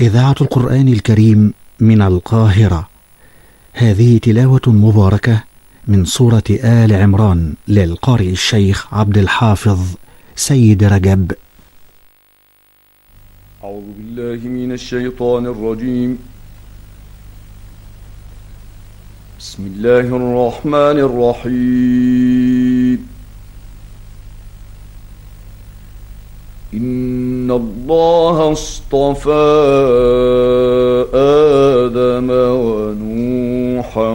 إذاعة القرآن الكريم من القاهرة. هذه تلاوة مباركة من سورة آل عمران للقارئ الشيخ عبد الحافظ سيد رجب. أعوذ بالله من الشيطان الرجيم. بسم الله الرحمن الرحيم. إن الله اصطفى آدم ونوحا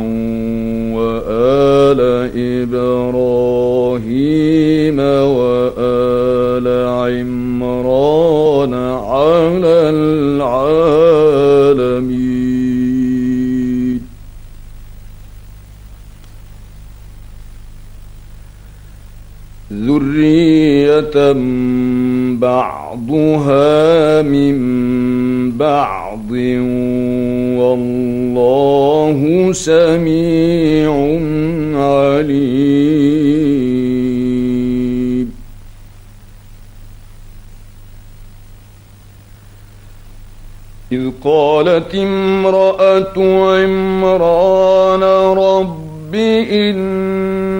وآل إبراهيم وآل عمران على العالمين ذرية بعضها من بعض والله سميع عليم إذ قالت امرأة عمران رب إني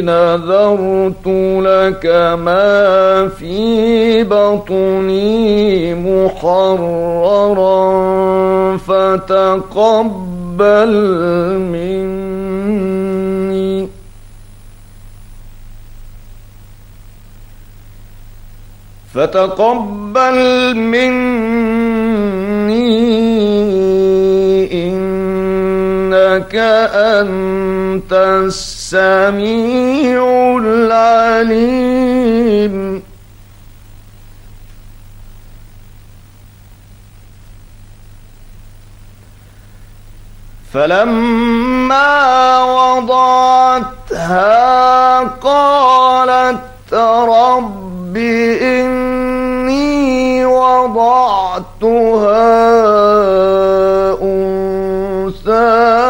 نذرت لك ما في بطني محررا فتقبل مني. فتقبل مني. أنت السميع العليم. فلما وضعتها قالت رب إني وضعتها أنثى.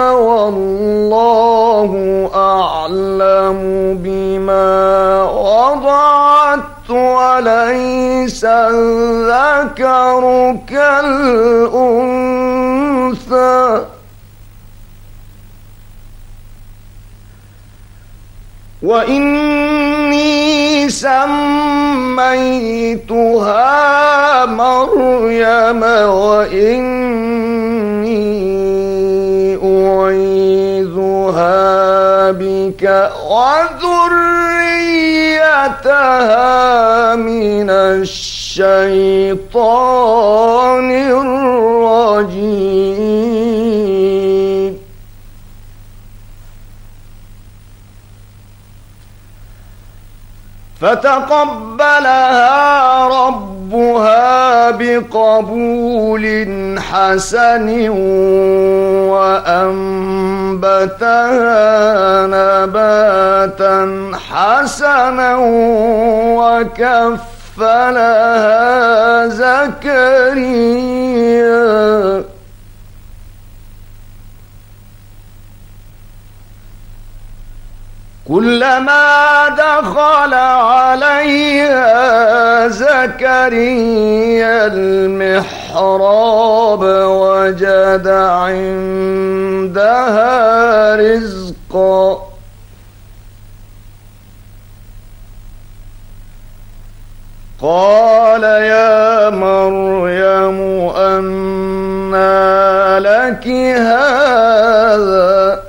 والله أعلم بما وضعت وليس الذكر كالأنثى. وإني سميتها مريم وإني وذريتها من الشيطان الرجيم فتقبلها ربها بقبول حسن وأنبتها نباتا حسنا وكفلها زكريا. كلما دخل عليها زكريا المحراب وجد عندها رزقا قال يا مريم أنى لك هذا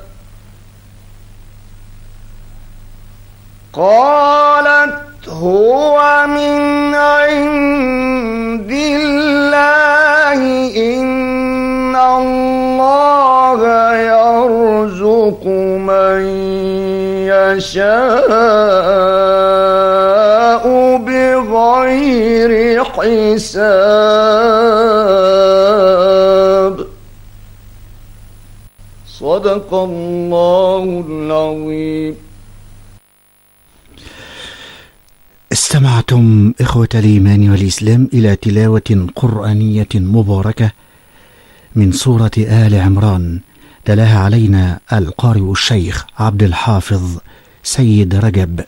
قالت هو من عند الله إن الله يرزق من يشاء بغير حساب. صدق الله العظيم. استمعتم إخوة الإيمان والإسلام إلى تلاوة قرآنية مباركة من سورة آل عمران تلاها علينا القارئ الشيخ عبد الحافظ سيد رجب.